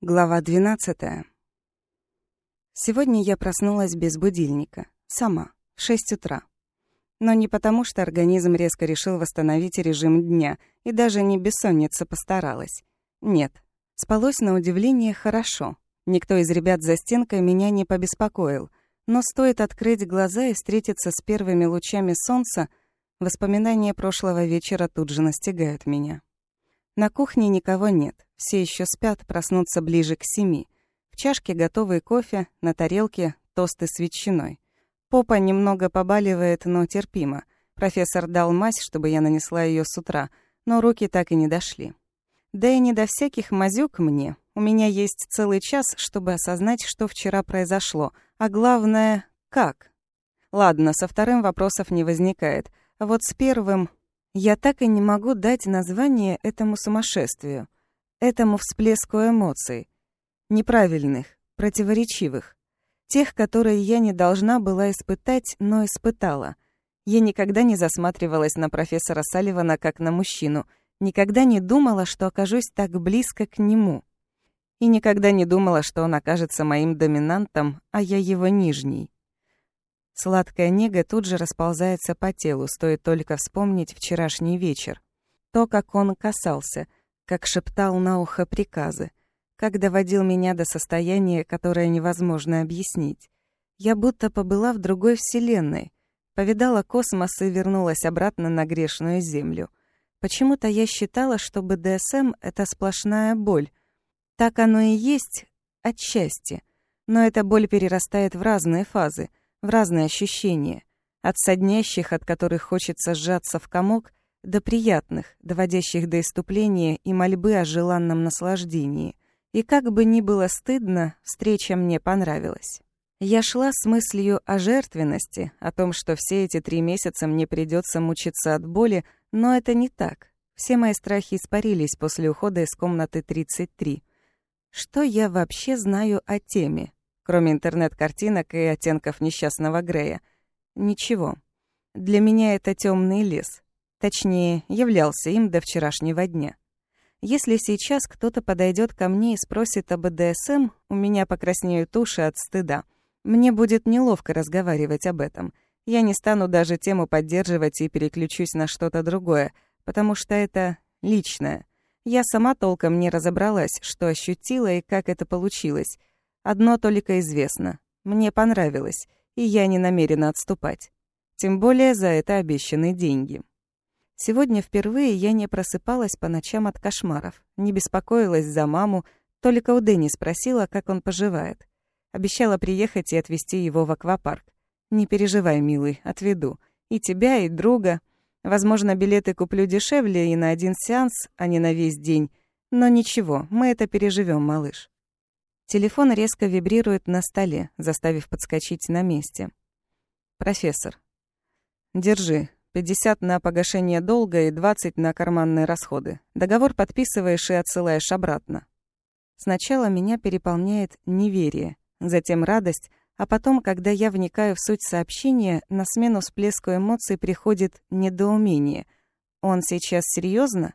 Глава 12. Сегодня я проснулась без будильника. Сама. В 6 утра. Но не потому, что организм резко решил восстановить режим дня, и даже не бессонница постаралась. Нет. Спалось на удивление хорошо. Никто из ребят за стенкой меня не побеспокоил. Но стоит открыть глаза и встретиться с первыми лучами солнца, воспоминания прошлого вечера тут же настигают меня. На кухне никого нет. Все еще спят, проснуться ближе к семи. В чашке готовый кофе, на тарелке тосты с ветчиной. Попа немного побаливает, но терпимо. Профессор дал мазь, чтобы я нанесла ее с утра, но руки так и не дошли. Да и не до всяких мазюк мне. У меня есть целый час, чтобы осознать, что вчера произошло. А главное, как. Ладно, со вторым вопросов не возникает. А вот с первым... Я так и не могу дать название этому сумасшествию этому всплеску эмоций. Неправильных, противоречивых. Тех, которые я не должна была испытать, но испытала. Я никогда не засматривалась на профессора Салливана как на мужчину, никогда не думала, что окажусь так близко к нему. И никогда не думала, что он окажется моим доминантом, а я его нижней. Сладкая нега тут же расползается по телу, стоит только вспомнить вчерашний вечер. То, как он касался — как шептал на ухо приказы, как доводил меня до состояния, которое невозможно объяснить. Я будто побыла в другой вселенной, повидала космос и вернулась обратно на грешную землю. Почему-то я считала, что БДСМ — это сплошная боль. Так оно и есть отчасти. Но эта боль перерастает в разные фазы, в разные ощущения. От соднящих, от которых хочется сжаться в комок, до приятных, доводящих до иступления и мольбы о желанном наслаждении. И как бы ни было стыдно, встреча мне понравилась. Я шла с мыслью о жертвенности, о том, что все эти три месяца мне придется мучиться от боли, но это не так. Все мои страхи испарились после ухода из комнаты 33. Что я вообще знаю о теме, кроме интернет-картинок и оттенков несчастного Грея? Ничего. Для меня это темный лес, Точнее, являлся им до вчерашнего дня. Если сейчас кто-то подойдет ко мне и спросит об БДСМ, у меня покраснеют уши от стыда. Мне будет неловко разговаривать об этом. Я не стану даже тему поддерживать и переключусь на что-то другое, потому что это личное. Я сама толком не разобралась, что ощутила и как это получилось. Одно только известно. Мне понравилось, и я не намерена отступать. Тем более за это обещаны деньги. Сегодня впервые я не просыпалась по ночам от кошмаров, не беспокоилась за маму, только у Дэнни спросила, как он поживает. Обещала приехать и отвезти его в аквапарк. «Не переживай, милый, отведу. И тебя, и друга. Возможно, билеты куплю дешевле и на один сеанс, а не на весь день. Но ничего, мы это переживем, малыш». Телефон резко вибрирует на столе, заставив подскочить на месте. «Профессор». «Держи, 50 на погашение долга и 20 на карманные расходы. Договор подписываешь и отсылаешь обратно. Сначала меня переполняет неверие, затем радость, а потом, когда я вникаю в суть сообщения, на смену всплеску эмоций приходит недоумение. Он сейчас серьезно?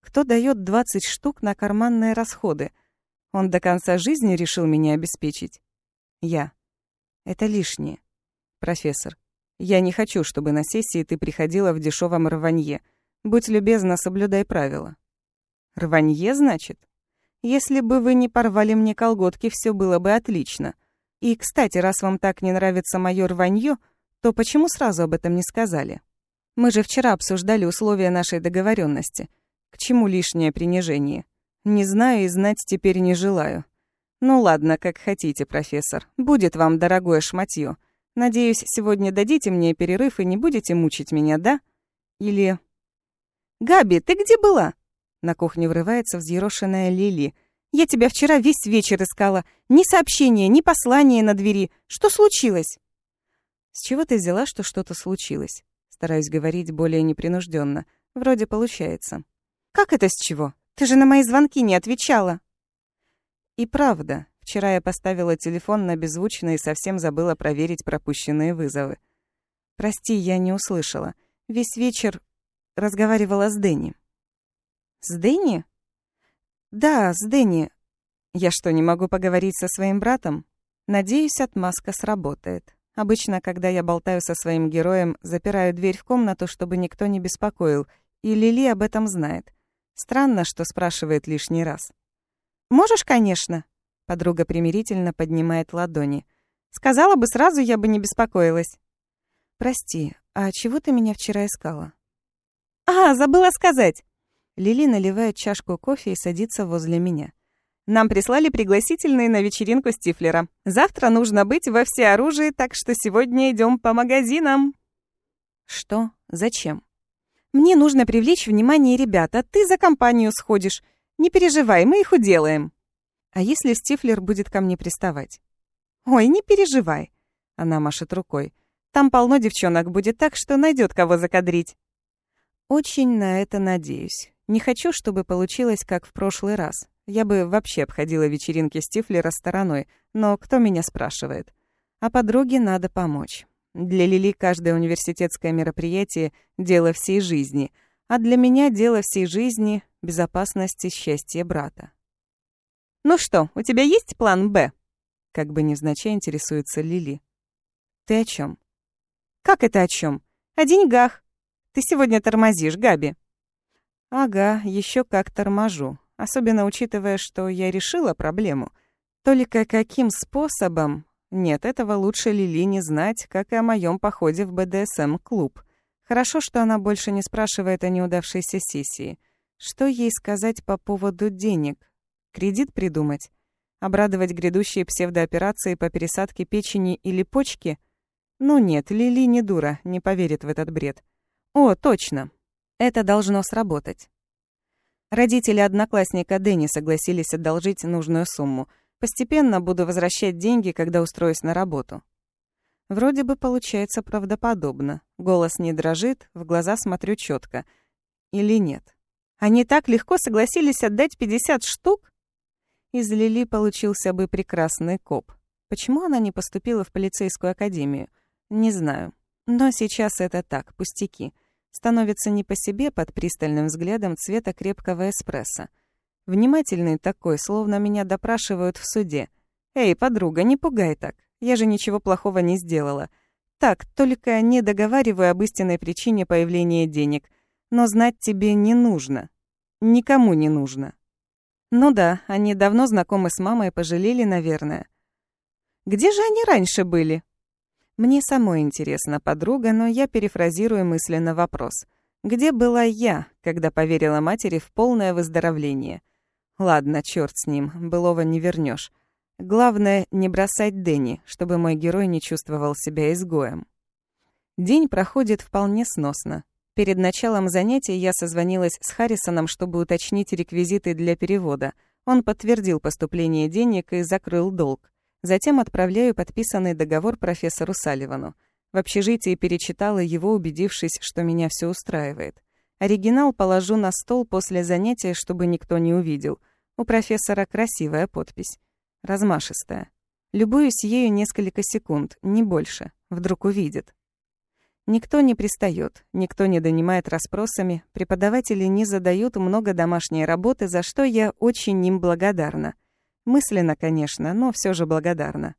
Кто дает 20 штук на карманные расходы? Он до конца жизни решил меня обеспечить? Я. Это лишнее. Профессор. Я не хочу, чтобы на сессии ты приходила в дешевом рванье. Будь любезна, соблюдай правила». «Рванье, значит? Если бы вы не порвали мне колготки, все было бы отлично. И, кстати, раз вам так не нравится моё рванье, то почему сразу об этом не сказали? Мы же вчера обсуждали условия нашей договоренности. К чему лишнее принижение? Не знаю и знать теперь не желаю. Ну ладно, как хотите, профессор. Будет вам дорогое шматье. Надеюсь, сегодня дадите мне перерыв и не будете мучить меня, да? Или... «Габи, ты где была?» На кухню врывается взъерошенная Лили. «Я тебя вчера весь вечер искала. Ни сообщения, ни послания на двери. Что случилось?» «С чего ты взяла, что что-то случилось?» Стараюсь говорить более непринужденно. Вроде получается. «Как это с чего? Ты же на мои звонки не отвечала!» И правда, Вчера я поставила телефон на беззвучно и совсем забыла проверить пропущенные вызовы. Прости, я не услышала. Весь вечер разговаривала с Дэнни. С Дэнни? Да, с Дэнни. Я что, не могу поговорить со своим братом? Надеюсь, отмазка сработает. Обычно, когда я болтаю со своим героем, запираю дверь в комнату, чтобы никто не беспокоил, и Лили об этом знает. Странно, что спрашивает лишний раз. «Можешь, конечно», — подруга примирительно поднимает ладони. «Сказала бы сразу, я бы не беспокоилась». «Прости, а чего ты меня вчера искала?» «А, забыла сказать!» Лили наливает чашку кофе и садится возле меня. «Нам прислали пригласительные на вечеринку Стифлера. Завтра нужно быть во всеоружии, так что сегодня идем по магазинам». «Что? Зачем?» «Мне нужно привлечь внимание ребят, а ты за компанию сходишь. Не переживай, мы их уделаем». «А если Стифлер будет ко мне приставать?» «Ой, не переживай», — она машет рукой. «Там полно девчонок будет так, что найдет кого закадрить». Очень на это надеюсь. Не хочу, чтобы получилось, как в прошлый раз. Я бы вообще обходила вечеринки Стифлера стороной, но кто меня спрашивает? А подруге надо помочь. Для Лили каждое университетское мероприятие — дело всей жизни, а для меня дело всей жизни — безопасность и счастье брата. «Ну что, у тебя есть план «Б»?» Как бы невзначай интересуется Лили. «Ты о чем? «Как это о чем? О деньгах. Ты сегодня тормозишь, Габи». «Ага, еще как торможу. Особенно учитывая, что я решила проблему. Только каким способом? Нет, этого лучше Лили не знать, как и о моем походе в БДСМ-клуб. Хорошо, что она больше не спрашивает о неудавшейся сессии. Что ей сказать по поводу денег? Кредит придумать? Обрадовать грядущие псевдооперации по пересадке печени или почки? Ну нет, Лили не дура, не поверит в этот бред. О, точно. Это должно сработать. Родители одноклассника Дэнни согласились одолжить нужную сумму. Постепенно буду возвращать деньги, когда устроюсь на работу. Вроде бы получается правдоподобно. Голос не дрожит, в глаза смотрю четко. Или нет? Они так легко согласились отдать 50 штук? Из Лили получился бы прекрасный коп. Почему она не поступила в полицейскую академию? Не знаю. Но сейчас это так, пустяки. Становится не по себе под пристальным взглядом цвета крепкого эспрессо. Внимательный такой, словно меня допрашивают в суде. «Эй, подруга, не пугай так. Я же ничего плохого не сделала. Так, только не договариваю об истинной причине появления денег. Но знать тебе не нужно. Никому не нужно». Ну да, они давно знакомы с мамой и пожалели, наверное. «Где же они раньше были?» Мне самой интересно, подруга, но я перефразирую мысленно вопрос. Где была я, когда поверила матери в полное выздоровление? Ладно, черт с ним, былого не вернешь. Главное, не бросать Дэнни, чтобы мой герой не чувствовал себя изгоем. День проходит вполне сносно. Перед началом занятий я созвонилась с Харрисоном, чтобы уточнить реквизиты для перевода. Он подтвердил поступление денег и закрыл долг. Затем отправляю подписанный договор профессору Салливану. В общежитии перечитала его, убедившись, что меня все устраивает. Оригинал положу на стол после занятия, чтобы никто не увидел. У профессора красивая подпись. Размашистая. Любуюсь ею несколько секунд, не больше. Вдруг увидит. Никто не пристает, никто не донимает расспросами, преподаватели не задают много домашней работы, за что я очень им благодарна. Мысленно, конечно, но все же благодарна.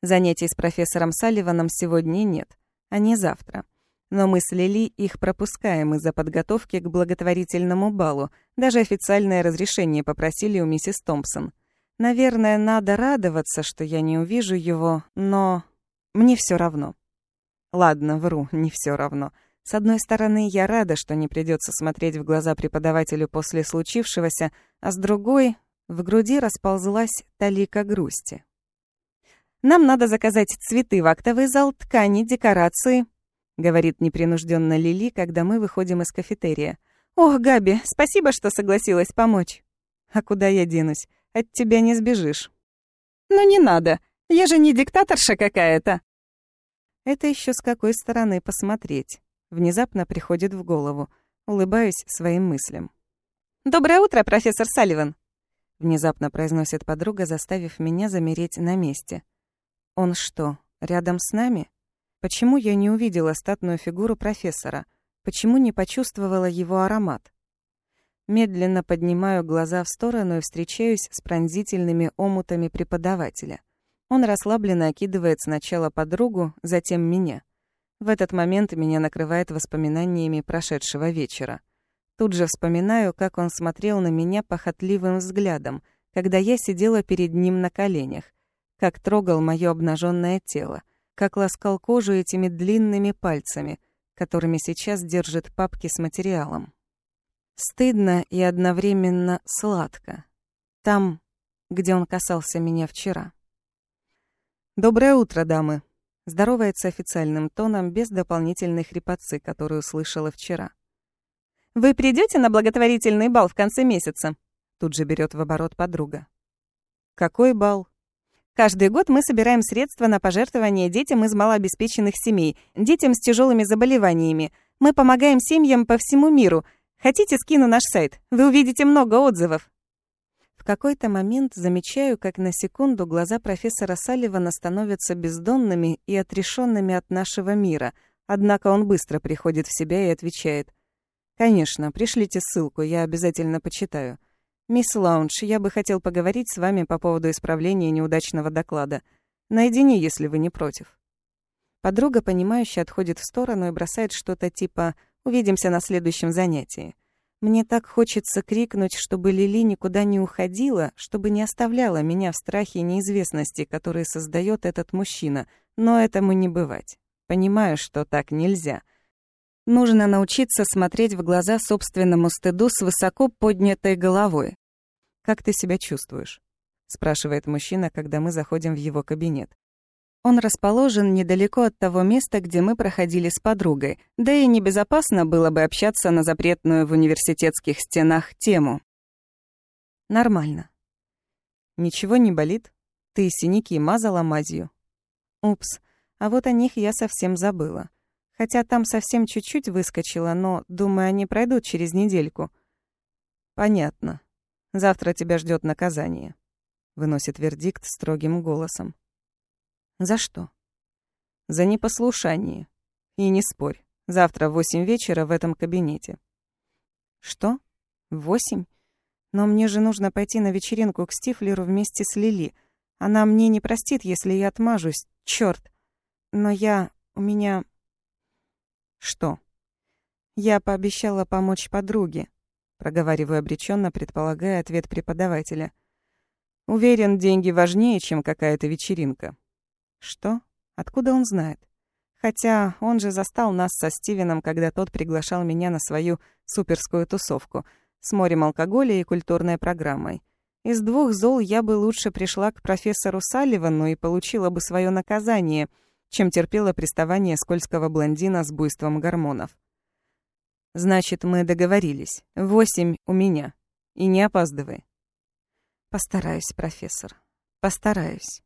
Занятий с профессором Салливаном сегодня нет, а не завтра. Но мы с Лили их пропускаем из-за подготовки к благотворительному балу. Даже официальное разрешение попросили у миссис Томпсон. Наверное, надо радоваться, что я не увижу его, но мне все равно. Ладно, вру, не все равно. С одной стороны, я рада, что не придется смотреть в глаза преподавателю после случившегося, а с другой в груди расползлась талика грусти. «Нам надо заказать цветы в актовый зал, ткани, декорации», — говорит непринужденно Лили, когда мы выходим из кафетерия. «Ох, Габи, спасибо, что согласилась помочь». «А куда я денусь? От тебя не сбежишь». «Ну не надо, я же не диктаторша какая-то». Это еще с какой стороны посмотреть. Внезапно приходит в голову. Улыбаюсь своим мыслям. «Доброе утро, профессор Салливан!» Внезапно произносит подруга, заставив меня замереть на месте. Он что, рядом с нами? Почему я не увидела статную фигуру профессора? Почему не почувствовала его аромат? Медленно поднимаю глаза в сторону и встречаюсь с пронзительными омутами преподавателя. Он расслабленно окидывает сначала подругу, затем меня. В этот момент меня накрывает воспоминаниями прошедшего вечера. Тут же вспоминаю, как он смотрел на меня похотливым взглядом, когда я сидела перед ним на коленях, как трогал моё обнаженное тело, как ласкал кожу этими длинными пальцами, которыми сейчас держит папки с материалом. Стыдно и одновременно сладко. Там, где он касался меня вчера. «Доброе утро, дамы!» Здоровается официальным тоном, без дополнительной хрипотцы, которую слышала вчера. «Вы придете на благотворительный бал в конце месяца?» Тут же берет в оборот подруга. «Какой бал?» Каждый год мы собираем средства на пожертвования детям из малообеспеченных семей, детям с тяжелыми заболеваниями. Мы помогаем семьям по всему миру — Хотите, скину наш сайт? Вы увидите много отзывов. Какой-то момент замечаю, как на секунду глаза профессора Салливана становятся бездонными и отрешенными от нашего мира. Однако он быстро приходит в себя и отвечает. «Конечно, пришлите ссылку, я обязательно почитаю. Мисс Лаунж, я бы хотел поговорить с вами по поводу исправления неудачного доклада. Наедине, если вы не против». Подруга, понимающе отходит в сторону и бросает что-то типа Увидимся на следующем занятии. Мне так хочется крикнуть, чтобы Лили никуда не уходила, чтобы не оставляла меня в страхе и неизвестности, которые создает этот мужчина, но этому не бывать. Понимаю, что так нельзя. Нужно научиться смотреть в глаза собственному стыду с высоко поднятой головой. «Как ты себя чувствуешь?» — спрашивает мужчина, когда мы заходим в его кабинет. Он расположен недалеко от того места, где мы проходили с подругой, да и небезопасно было бы общаться на запретную в университетских стенах тему. Нормально. Ничего не болит? Ты синяки мазала мазью? Упс, а вот о них я совсем забыла. Хотя там совсем чуть-чуть выскочила, но, думаю, они пройдут через недельку. Понятно. Завтра тебя ждет наказание. Выносит вердикт строгим голосом. За что? За непослушание. И не спорь. Завтра в восемь вечера в этом кабинете. Что? Восемь? Но мне же нужно пойти на вечеринку к Стифлеру вместе с Лили. Она мне не простит, если я отмажусь. Чёрт. Но я... у меня... Что? Я пообещала помочь подруге. Проговариваю обреченно, предполагая ответ преподавателя. Уверен, деньги важнее, чем какая-то вечеринка. Что? Откуда он знает? Хотя он же застал нас со Стивеном, когда тот приглашал меня на свою суперскую тусовку с морем алкоголя и культурной программой. Из двух зол я бы лучше пришла к профессору Салливану и получила бы свое наказание, чем терпела приставание скользкого блондина с буйством гормонов. Значит, мы договорились. Восемь у меня. И не опаздывай. Постараюсь, профессор. Постараюсь.